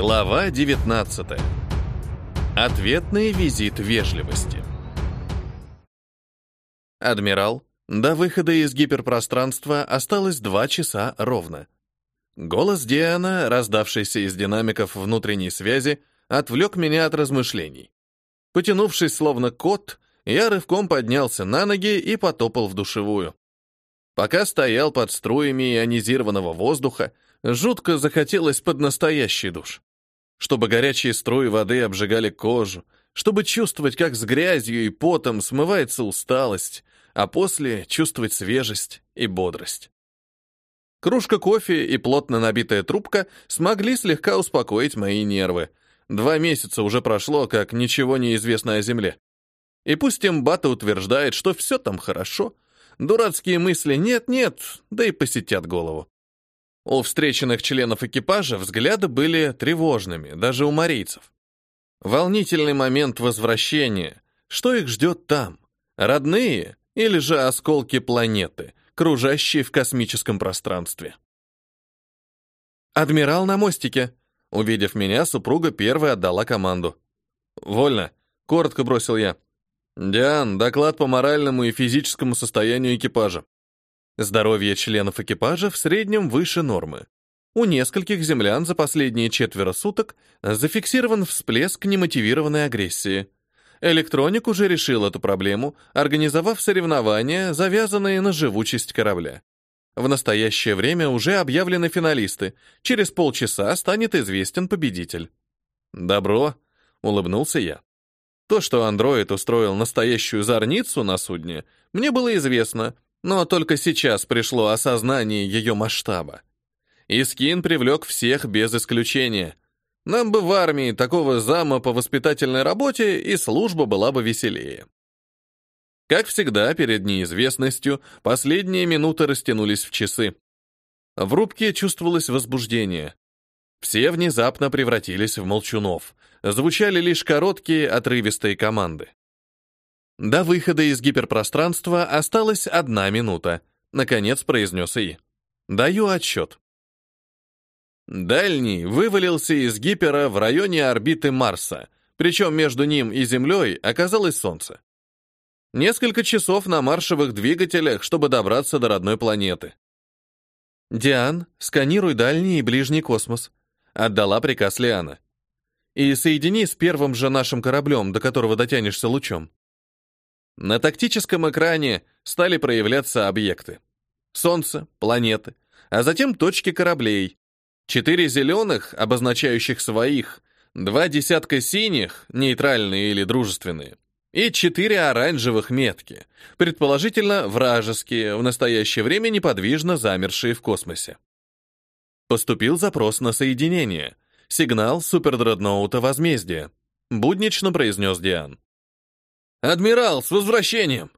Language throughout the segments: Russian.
Глава 19. Ответный визит вежливости. Адмирал, до выхода из гиперпространства осталось два часа ровно. Голос Диана, раздавшийся из динамиков внутренней связи, отвлек меня от размышлений. Потянувшись словно кот, я рывком поднялся на ноги и потопал в душевую. Пока стоял под струями ионизированного воздуха, жутко захотелось под настоящий душ. Чтобы горячие струи воды обжигали кожу, чтобы чувствовать, как с грязью и потом смывается усталость, а после чувствовать свежесть и бодрость. Кружка кофе и плотно набитая трубка смогли слегка успокоить мои нервы. Два месяца уже прошло, как ничего не известно о Земле. И пусть Эмбата утверждает, что все там хорошо, дурацкие мысли нет-нет, да и посетят голову. У встреченных членов экипажа взгляды были тревожными, даже у марийцев. Волнительный момент возвращения. Что их ждет там? Родные или же осколки планеты, кружащие в космическом пространстве? «Адмирал на мостике!» Увидев меня, супруга первой отдала команду. «Вольно», — коротко бросил я. «Диан, доклад по моральному и физическому состоянию экипажа». Здоровье членов экипажа в среднем выше нормы. У нескольких землян за последние четверо суток зафиксирован всплеск немотивированной агрессии. Электроник уже решил эту проблему, организовав соревнования, завязанные на живучесть корабля. В настоящее время уже объявлены финалисты. Через полчаса станет известен победитель. «Добро», — улыбнулся я. То, что андроид устроил настоящую зорницу на судне, мне было известно — но только сейчас пришло осознание ее масштаба. Искин привлек всех без исключения. Нам бы в армии такого зама по воспитательной работе, и служба была бы веселее. Как всегда, перед неизвестностью последние минуты растянулись в часы. В рубке чувствовалось возбуждение. Все внезапно превратились в молчунов. Звучали лишь короткие, отрывистые команды. До выхода из гиперпространства осталась одна минута. Наконец произнес И. Даю отсчет. Дальний вывалился из гипера в районе орбиты Марса, причем между ним и Землей оказалось Солнце. Несколько часов на маршевых двигателях, чтобы добраться до родной планеты. «Диан, сканируй дальний и ближний космос», — отдала приказ Лиана. «И соедини с первым же нашим кораблем, до которого дотянешься лучом». На тактическом экране стали проявляться объекты. Солнце, планеты, а затем точки кораблей. Четыре зеленых, обозначающих своих, два десятка синих, нейтральные или дружественные, и четыре оранжевых метки, предположительно вражеские, в настоящее время неподвижно замершие в космосе. Поступил запрос на соединение. Сигнал супердредноута возмездия. Буднично произнес Диан. «Адмирал, с возвращением!»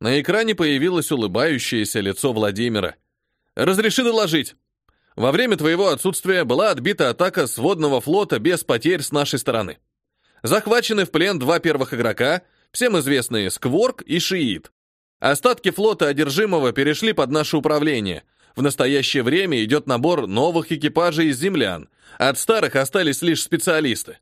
На экране появилось улыбающееся лицо Владимира. «Разреши доложить. Во время твоего отсутствия была отбита атака сводного флота без потерь с нашей стороны. Захвачены в плен два первых игрока, всем известные Скворк и Шиит. Остатки флота одержимого перешли под наше управление. В настоящее время идет набор новых экипажей из землян. От старых остались лишь специалисты.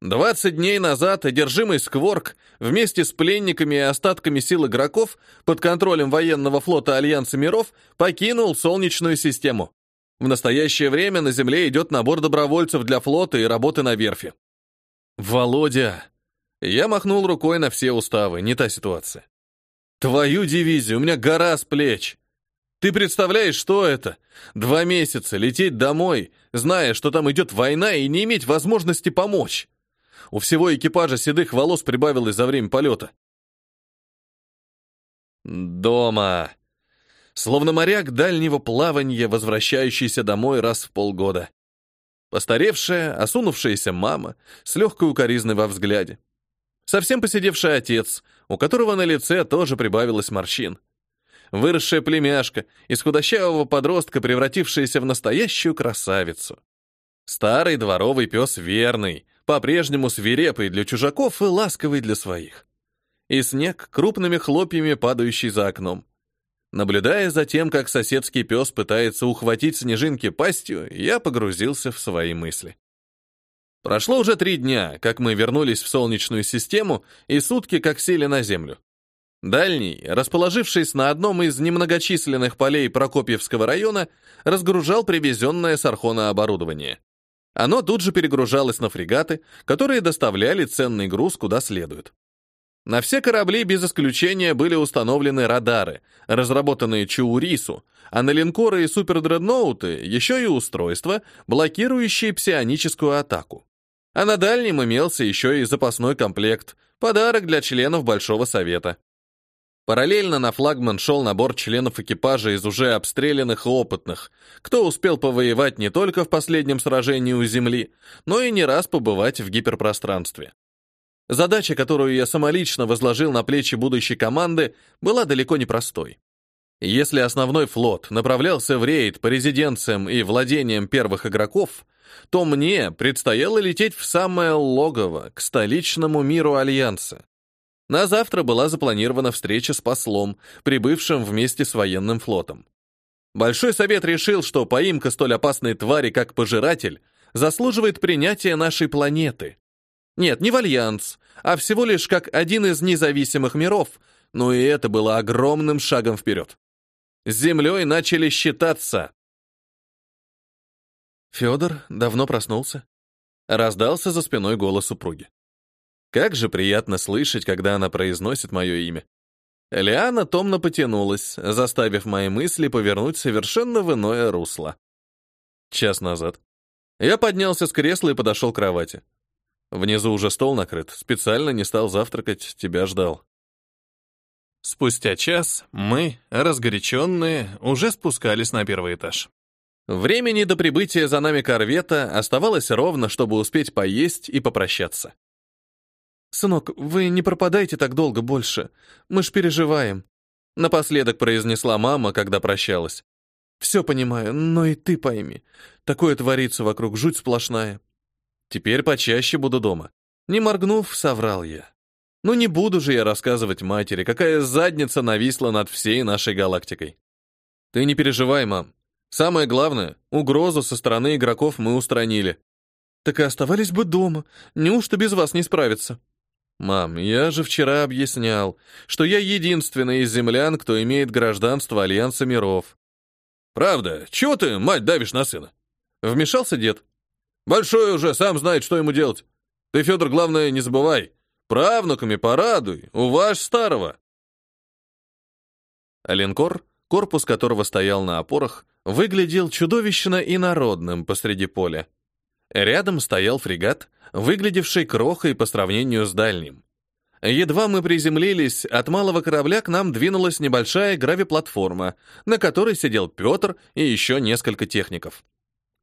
20 дней назад одержимый Скворк вместе с пленниками и остатками сил игроков под контролем военного флота Альянса миров покинул Солнечную систему. В настоящее время на Земле идет набор добровольцев для флота и работы на верфи. «Володя!» Я махнул рукой на все уставы, не та ситуация. «Твою дивизию, у меня гора с плеч!» Ты представляешь, что это? Два месяца лететь домой, зная, что там идет война, и не иметь возможности помочь. У всего экипажа седых волос прибавилось за время полета. Дома. Словно моряк дальнего плавания, возвращающийся домой раз в полгода. Постаревшая, осунувшаяся мама с легкой укоризной во взгляде. Совсем посидевший отец, у которого на лице тоже прибавилось морщин. Выросшая племяшка, из худощавого подростка, превратившаяся в настоящую красавицу. Старый дворовый пес верный, по-прежнему свирепый для чужаков и ласковый для своих. И снег крупными хлопьями, падающий за окном. Наблюдая за тем, как соседский пес пытается ухватить снежинки пастью, я погрузился в свои мысли. Прошло уже три дня, как мы вернулись в Солнечную систему, и сутки, как сели на Землю. Дальний, расположившись на одном из немногочисленных полей Прокопьевского района, разгружал привезенное с Архона оборудование. Оно тут же перегружалось на фрегаты, которые доставляли ценный груз куда следует. На все корабли без исключения были установлены радары, разработанные Чаурису, а на линкоры и супердредноуты еще и устройства, блокирующие псионическую атаку. А на дальнем имелся еще и запасной комплект, подарок для членов Большого Совета. Параллельно на флагман шел набор членов экипажа из уже обстрелянных и опытных, кто успел повоевать не только в последнем сражении у Земли, но и не раз побывать в гиперпространстве. Задача, которую я самолично возложил на плечи будущей команды, была далеко не простой. Если основной флот направлялся в рейд по резиденциям и владениям первых игроков, то мне предстояло лететь в самое логово, к столичному миру Альянса. На завтра была запланирована встреча с послом, прибывшим вместе с военным флотом. Большой совет решил, что поимка столь опасной твари, как пожиратель, заслуживает принятия нашей планеты. Нет, не в альянс, а всего лишь как один из независимых миров, но и это было огромным шагом вперед. С Землей начали считаться. Федор давно проснулся. Раздался за спиной голос супруги. Как же приятно слышать, когда она произносит мое имя. Лиана томно потянулась, заставив мои мысли повернуть совершенно в иное русло. Час назад. Я поднялся с кресла и подошел к кровати. Внизу уже стол накрыт, специально не стал завтракать, тебя ждал. Спустя час мы, разгоряченные, уже спускались на первый этаж. Времени до прибытия за нами корвета оставалось ровно, чтобы успеть поесть и попрощаться. «Сынок, вы не пропадайте так долго больше. Мы ж переживаем», — напоследок произнесла мама, когда прощалась. «Все понимаю, но и ты пойми. Такое творится вокруг, жуть сплошная. Теперь почаще буду дома». Не моргнув, соврал я. «Ну не буду же я рассказывать матери, какая задница нависла над всей нашей галактикой». «Ты не переживай, мам. Самое главное, угрозу со стороны игроков мы устранили». «Так и оставались бы дома. Неужто без вас не справиться?» «Мам, я же вчера объяснял, что я единственный из землян, кто имеет гражданство Альянса миров». «Правда? Чего ты, мать, давишь на сына?» Вмешался дед. «Большой уже, сам знает, что ему делать. Ты, Федор, главное, не забывай. Правнуками порадуй, уваж старого». А корпус которого стоял на опорах, выглядел чудовищно инородным посреди поля. Рядом стоял фрегат, выглядевший крохой по сравнению с дальним. Едва мы приземлились, от малого корабля к нам двинулась небольшая гравиплатформа, на которой сидел Петр и еще несколько техников.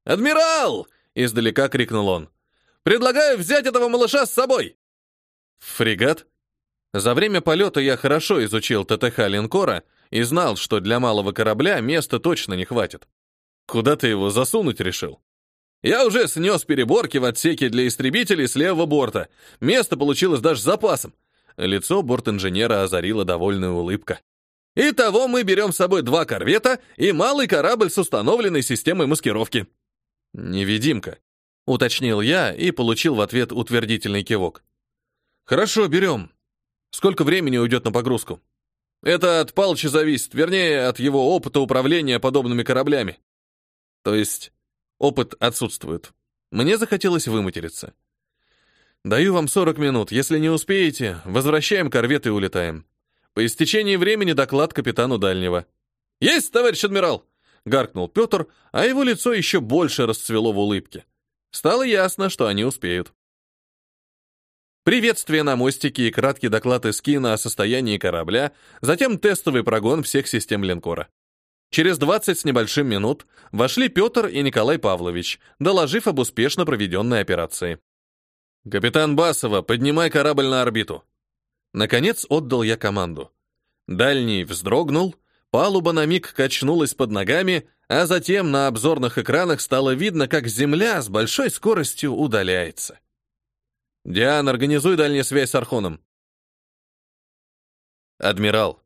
«Адмирал!» — издалека крикнул он. «Предлагаю взять этого малыша с собой!» «Фрегат?» За время полета я хорошо изучил ТТХ линкора и знал, что для малого корабля места точно не хватит. Куда ты его засунуть решил? Я уже снес переборки в отсеке для истребителей с левого борта. Место получилось даже с запасом. Лицо борт-инженера озарила довольная улыбка. Итого мы берем с собой два корвета и малый корабль с установленной системой маскировки. Невидимка, уточнил я и получил в ответ утвердительный кивок. Хорошо, берем. Сколько времени уйдет на погрузку? Это от Палыча зависит, вернее, от его опыта управления подобными кораблями. То есть Опыт отсутствует. Мне захотелось выматериться. Даю вам 40 минут. Если не успеете, возвращаем корвет и улетаем. По истечении времени доклад капитану дальнего. Есть, товарищ адмирал! гаркнул Петр, а его лицо еще больше расцвело в улыбке. Стало ясно, что они успеют. Приветствие на мостике и краткий доклад из кино о состоянии корабля, затем тестовый прогон всех систем линкора. Через 20 с небольшим минут вошли Петр и Николай Павлович, доложив об успешно проведенной операции. «Капитан Басова, поднимай корабль на орбиту!» Наконец отдал я команду. Дальний вздрогнул, палуба на миг качнулась под ногами, а затем на обзорных экранах стало видно, как Земля с большой скоростью удаляется. «Диан, организуй дальнюю связь с Архоном». «Адмирал,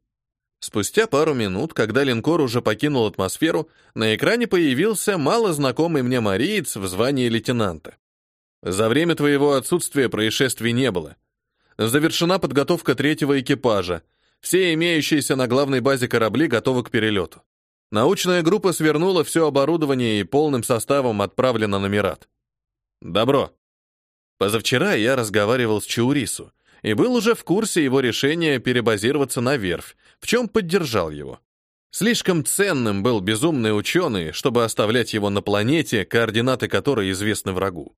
Спустя пару минут, когда линкор уже покинул атмосферу, на экране появился малознакомый мне мариец в звании лейтенанта. За время твоего отсутствия происшествий не было. Завершена подготовка третьего экипажа. Все имеющиеся на главной базе корабли готовы к перелету. Научная группа свернула все оборудование и полным составом отправлена на Мират. Добро. Позавчера я разговаривал с Чаурису и был уже в курсе его решения перебазироваться на верфь, в чем поддержал его. Слишком ценным был безумный ученый, чтобы оставлять его на планете, координаты которой известны врагу.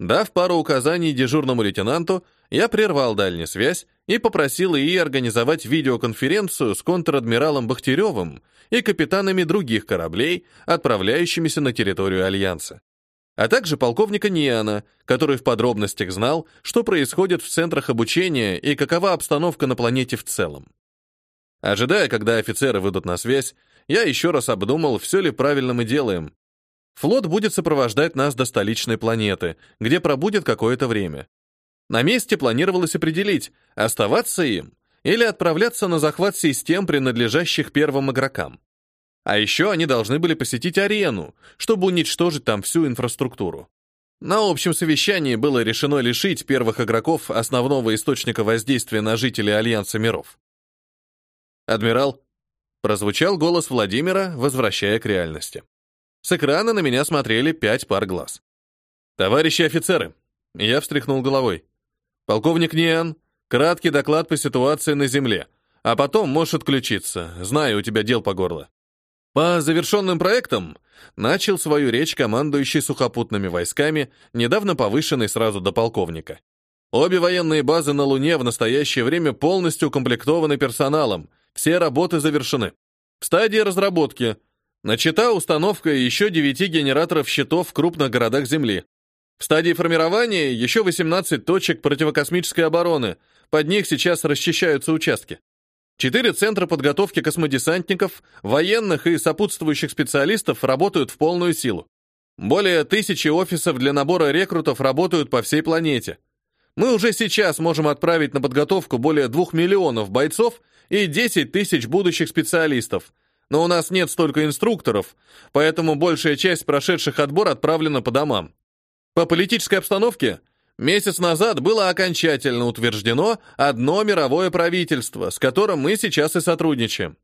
Дав пару указаний дежурному лейтенанту, я прервал дальнюю связь и попросил ИИ организовать видеоконференцию с контр-адмиралом Бахтеревым и капитанами других кораблей, отправляющимися на территорию Альянса. А также полковника Ниана, который в подробностях знал, что происходит в центрах обучения и какова обстановка на планете в целом. Ожидая, когда офицеры выйдут на связь, я еще раз обдумал, все ли правильно мы делаем. Флот будет сопровождать нас до столичной планеты, где пробудет какое-то время. На месте планировалось определить, оставаться им или отправляться на захват систем, принадлежащих первым игрокам. А еще они должны были посетить арену, чтобы уничтожить там всю инфраструктуру. На общем совещании было решено лишить первых игроков основного источника воздействия на жителей Альянса миров. «Адмирал», — прозвучал голос Владимира, возвращая к реальности. С экрана на меня смотрели пять пар глаз. «Товарищи офицеры», — я встряхнул головой. «Полковник Ниан, краткий доклад по ситуации на Земле, а потом можешь отключиться, знаю, у тебя дел по горло». По завершенным проектам начал свою речь командующий сухопутными войсками, недавно повышенный сразу до полковника. Обе военные базы на Луне в настоящее время полностью укомплектованы персоналом, все работы завершены. В стадии разработки. Начата установка еще 9 генераторов щитов в крупных городах Земли. В стадии формирования еще 18 точек противокосмической обороны. Под них сейчас расчищаются участки. Четыре центра подготовки космодесантников, военных и сопутствующих специалистов работают в полную силу. Более тысячи офисов для набора рекрутов работают по всей планете. Мы уже сейчас можем отправить на подготовку более двух миллионов бойцов и 10 тысяч будущих специалистов. Но у нас нет столько инструкторов, поэтому большая часть прошедших отбор отправлена по домам. По политической обстановке месяц назад было окончательно утверждено одно мировое правительство, с которым мы сейчас и сотрудничаем.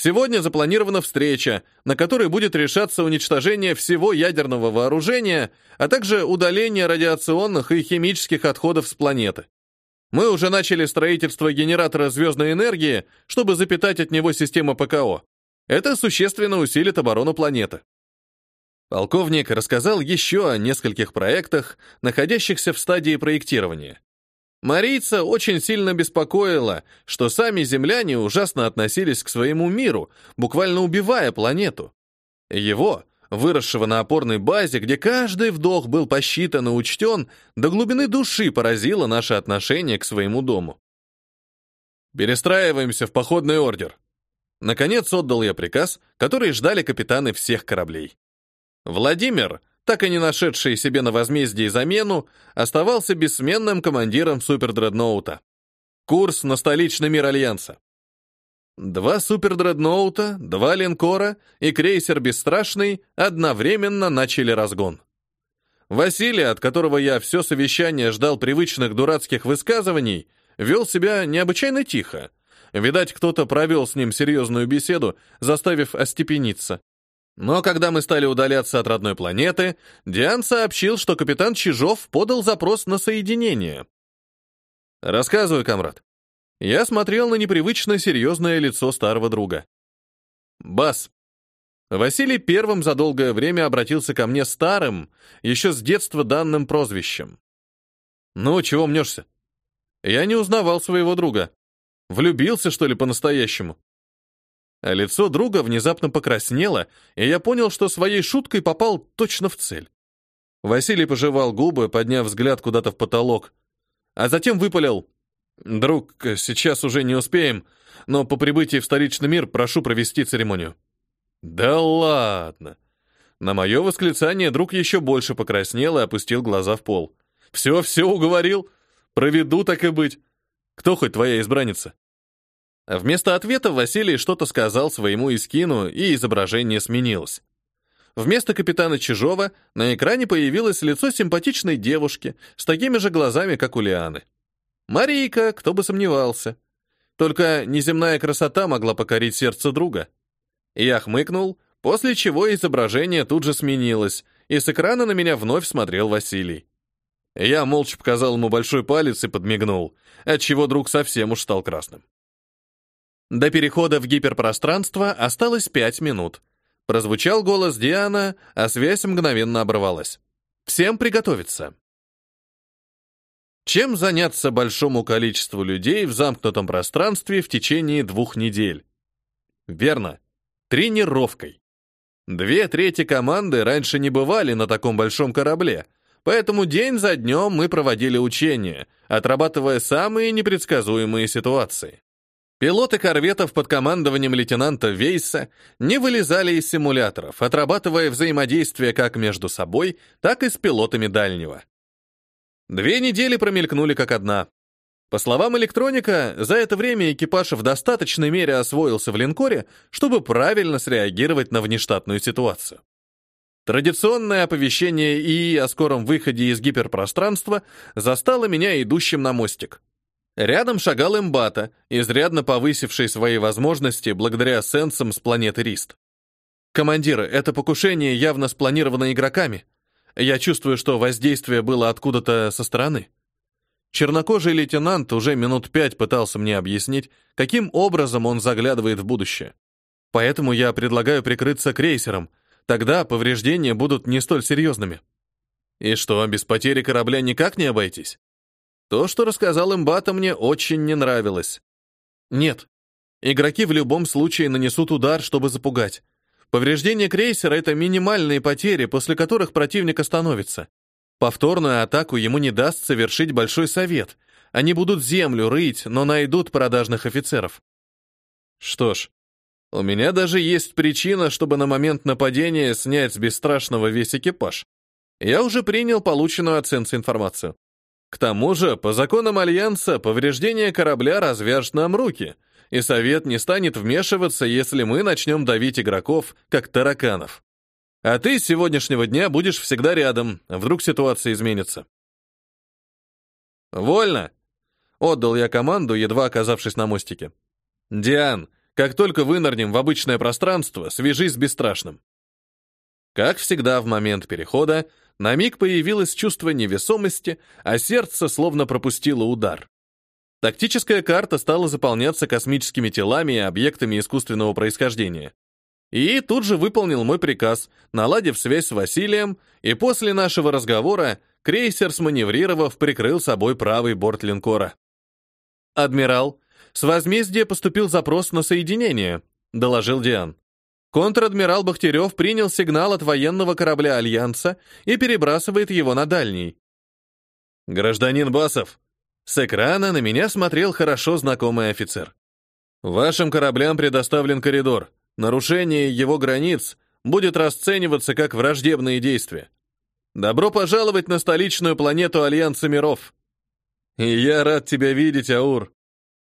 Сегодня запланирована встреча, на которой будет решаться уничтожение всего ядерного вооружения, а также удаление радиационных и химических отходов с планеты. Мы уже начали строительство генератора звездной энергии, чтобы запитать от него систему ПКО. Это существенно усилит оборону планеты. Полковник рассказал еще о нескольких проектах, находящихся в стадии проектирования. Марийца очень сильно беспокоило, что сами земляне ужасно относились к своему миру, буквально убивая планету. Его, выросшего на опорной базе, где каждый вдох был посчитан и учтен, до глубины души поразило наше отношение к своему дому. «Перестраиваемся в походный ордер». Наконец отдал я приказ, который ждали капитаны всех кораблей. Владимир, так и не нашедший себе на возмездие замену, оставался бессменным командиром супердредноута. Курс на столичный мир Альянса. Два супердредноута, два линкора и крейсер «Бесстрашный» одновременно начали разгон. Василий, от которого я все совещание ждал привычных дурацких высказываний, вел себя необычайно тихо. Видать, кто-то провел с ним серьезную беседу, заставив остепениться. Но когда мы стали удаляться от родной планеты, Диан сообщил, что капитан Чижов подал запрос на соединение. «Рассказывай, комрад». Я смотрел на непривычно серьезное лицо старого друга. «Бас». Василий первым за долгое время обратился ко мне старым, еще с детства данным прозвищем. «Ну, чего мнешься?» Я не узнавал своего друга. Влюбился, что ли, по-настоящему? А лицо друга внезапно покраснело, и я понял, что своей шуткой попал точно в цель. Василий пожевал губы, подняв взгляд куда-то в потолок, а затем выпалил. «Друг, сейчас уже не успеем, но по прибытии в столичный мир прошу провести церемонию». «Да ладно!» На мое восклицание друг еще больше покраснел и опустил глаза в пол. «Все, все уговорил. Проведу так и быть. Кто хоть твоя избранница?» Вместо ответа Василий что-то сказал своему Искину, и изображение сменилось. Вместо капитана Чижова на экране появилось лицо симпатичной девушки с такими же глазами, как у Лианы. Марийка, кто бы сомневался. Только неземная красота могла покорить сердце друга. Я хмыкнул, после чего изображение тут же сменилось, и с экрана на меня вновь смотрел Василий. Я молча показал ему большой палец и подмигнул, отчего друг совсем уж стал красным. До перехода в гиперпространство осталось пять минут. Прозвучал голос Диана, а связь мгновенно оборвалась. Всем приготовиться. Чем заняться большому количеству людей в замкнутом пространстве в течение двух недель? Верно, тренировкой. Две трети команды раньше не бывали на таком большом корабле, поэтому день за днем мы проводили учения, отрабатывая самые непредсказуемые ситуации. Пилоты корветов под командованием лейтенанта Вейса не вылезали из симуляторов, отрабатывая взаимодействие как между собой, так и с пилотами дальнего. Две недели промелькнули как одна. По словам электроника, за это время экипаж в достаточной мере освоился в линкоре, чтобы правильно среагировать на внештатную ситуацию. Традиционное оповещение ИИ о скором выходе из гиперпространства застало меня идущим на мостик. Рядом шагал Эмбата, изрядно повысивший свои возможности благодаря сенсам с планеты Рист. «Командиры, это покушение явно спланировано игроками. Я чувствую, что воздействие было откуда-то со стороны». Чернокожий лейтенант уже минут пять пытался мне объяснить, каким образом он заглядывает в будущее. Поэтому я предлагаю прикрыться крейсером, тогда повреждения будут не столь серьезными. И что, без потери корабля никак не обойтись? То, что рассказал имбата, мне очень не нравилось. Нет. Игроки в любом случае нанесут удар, чтобы запугать. Повреждение крейсера — это минимальные потери, после которых противник остановится. Повторную атаку ему не даст совершить Большой Совет. Они будут землю рыть, но найдут продажных офицеров. Что ж, у меня даже есть причина, чтобы на момент нападения снять с бесстрашного весь экипаж. Я уже принял полученную от Сенса информацию. К тому же, по законам Альянса, повреждение корабля развяжет нам руки, и Совет не станет вмешиваться, если мы начнем давить игроков, как тараканов. А ты с сегодняшнего дня будешь всегда рядом, вдруг ситуация изменится. «Вольно!» — отдал я команду, едва оказавшись на мостике. «Диан, как только вынырнем в обычное пространство, свяжись с Бесстрашным». Как всегда в момент перехода, на миг появилось чувство невесомости, а сердце словно пропустило удар. Тактическая карта стала заполняться космическими телами и объектами искусственного происхождения. И тут же выполнил мой приказ, наладив связь с Василием, и после нашего разговора крейсер, сманеврировав, прикрыл собой правый борт линкора. «Адмирал, с возмездия поступил запрос на соединение», — доложил Диан. Контр-адмирал Бахтерев принял сигнал от военного корабля Альянса и перебрасывает его на дальний. «Гражданин Басов!» С экрана на меня смотрел хорошо знакомый офицер. «Вашим кораблям предоставлен коридор. Нарушение его границ будет расцениваться как враждебные действия. Добро пожаловать на столичную планету Альянса миров!» «И я рад тебя видеть, Аур!»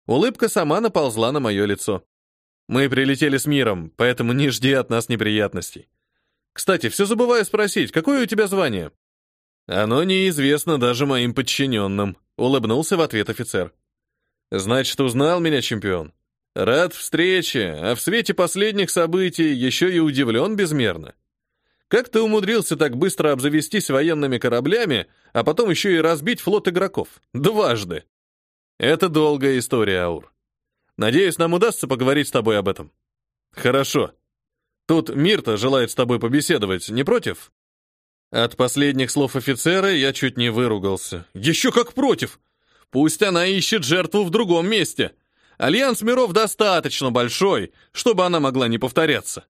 Улыбка сама наползла на мое лицо. Мы прилетели с миром, поэтому не жди от нас неприятностей. Кстати, все забываю спросить, какое у тебя звание? Оно неизвестно даже моим подчиненным, улыбнулся в ответ офицер. Значит, узнал меня чемпион. Рад встрече, а в свете последних событий еще и удивлен безмерно. Как ты умудрился так быстро обзавестись военными кораблями, а потом еще и разбить флот игроков? Дважды. Это долгая история, Аур. Надеюсь, нам удастся поговорить с тобой об этом. Хорошо. Тут Мирта желает с тобой побеседовать, не против? От последних слов офицера я чуть не выругался. Еще как против! Пусть она ищет жертву в другом месте. Альянс миров достаточно большой, чтобы она могла не повторяться.